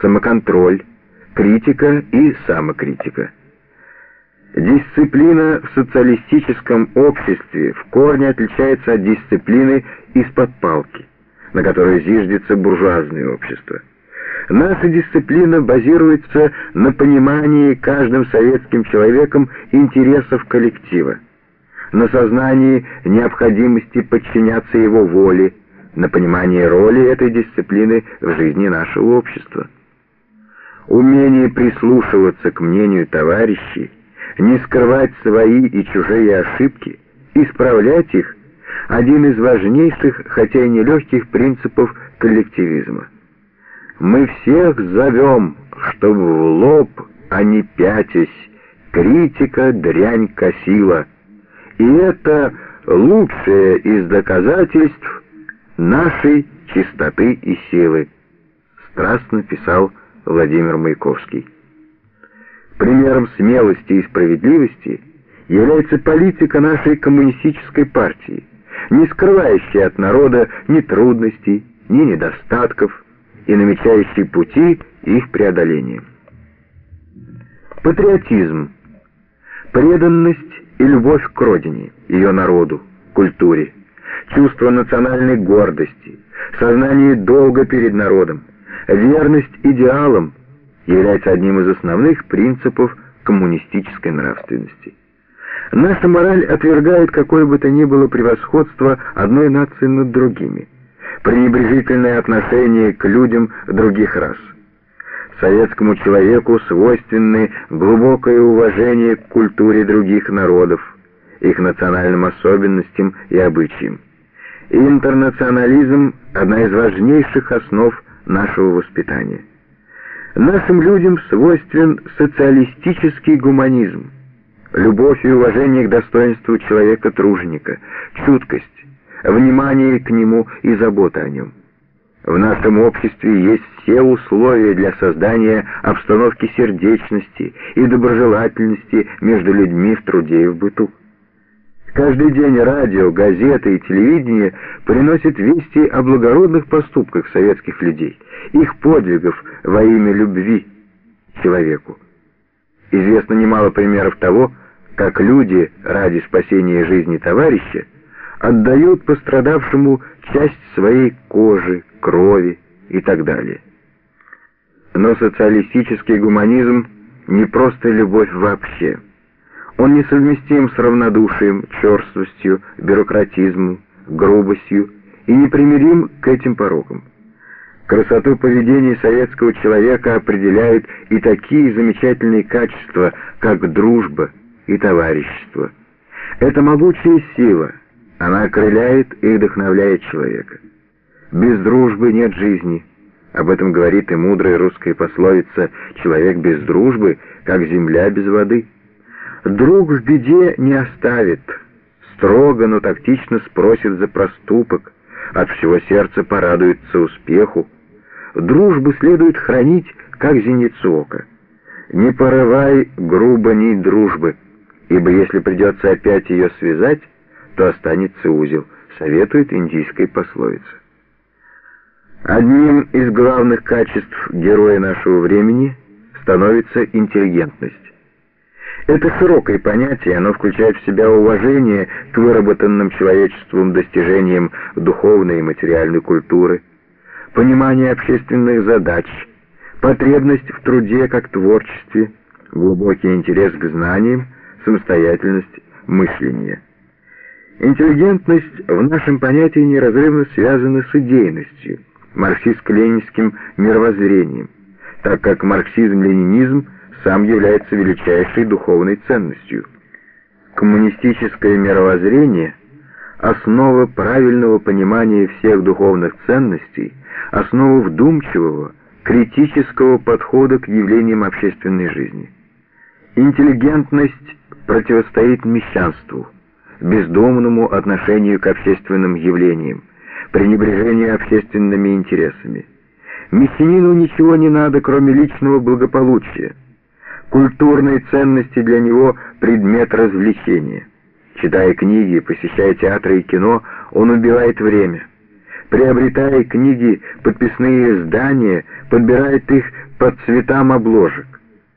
самоконтроль, критика и самокритика. Дисциплина в социалистическом обществе в корне отличается от дисциплины из-под палки, на которой зиждется буржуазное общество. Наша дисциплина базируется на понимании каждым советским человеком интересов коллектива, на сознании необходимости подчиняться его воле, на понимании роли этой дисциплины в жизни нашего общества. Умение прислушиваться к мнению товарищей, не скрывать свои и чужие ошибки, исправлять их – один из важнейших, хотя и нелегких принципов коллективизма. Мы всех зовем, чтобы в лоб, а не пятясь, критика дрянь косила. И это лучшее из доказательств нашей чистоты и силы, страстно писал Владимир Маяковский. Примером смелости и справедливости является политика нашей коммунистической партии, не скрывающая от народа ни трудностей, ни недостатков, и намечающий пути их преодоления. Патриотизм, преданность и любовь к родине, ее народу, культуре, чувство национальной гордости, сознание долга перед народом, верность идеалам является одним из основных принципов коммунистической нравственности. Наша мораль отвергает какое бы то ни было превосходство одной нации над другими – пренебрежительное отношение к людям других рас. Советскому человеку свойственны глубокое уважение к культуре других народов, их национальным особенностям и обычаям. Интернационализм – одна из важнейших основ нашего воспитания. Нашим людям свойствен социалистический гуманизм, любовь и уважение к достоинству человека-труженика, чуткость, внимание к нему и забота о нем. В нашем обществе есть все условия для создания обстановки сердечности и доброжелательности между людьми в труде и в быту. Каждый день радио, газеты и телевидение приносят вести о благородных поступках советских людей, их подвигов во имя любви к человеку. Известно немало примеров того, как люди ради спасения жизни товарища отдают пострадавшему часть своей кожи, крови и так далее. Но социалистический гуманизм не просто любовь вообще. Он несовместим с равнодушием, черствостью, бюрократизмом, грубостью и непримирим к этим порокам. Красоту поведения советского человека определяют и такие замечательные качества, как дружба и товарищество. Это могучая сила – она окрыляет и вдохновляет человека. Без дружбы нет жизни. Об этом говорит и мудрая русская пословица «Человек без дружбы, как земля без воды». Друг в беде не оставит, строго, но тактично спросит за проступок, от всего сердца порадуется успеху. Дружбу следует хранить, как зеницу ока. Не порывай грубо нить дружбы, ибо если придется опять ее связать, то останется узел, советует индийская пословица. Одним из главных качеств героя нашего времени становится интеллигентность. Это широкое понятие, оно включает в себя уважение к выработанным человечеством достижениям духовной и материальной культуры, понимание общественных задач, потребность в труде как творчестве, глубокий интерес к знаниям, самостоятельность мышления. Интеллигентность в нашем понятии неразрывно связана с идейностью, марксистско-ленинским мировоззрением, так как марксизм-ленинизм сам является величайшей духовной ценностью. Коммунистическое мировоззрение – основа правильного понимания всех духовных ценностей, основа вдумчивого, критического подхода к явлениям общественной жизни. Интеллигентность противостоит мещанству – бездомному отношению к общественным явлениям, пренебрежению общественными интересами. Мессинину ничего не надо, кроме личного благополучия. Культурные ценности для него – предмет развлечения. Читая книги, посещая театры и кино, он убивает время. приобретая книги, подписные издания, подбирает их под цветам обложек.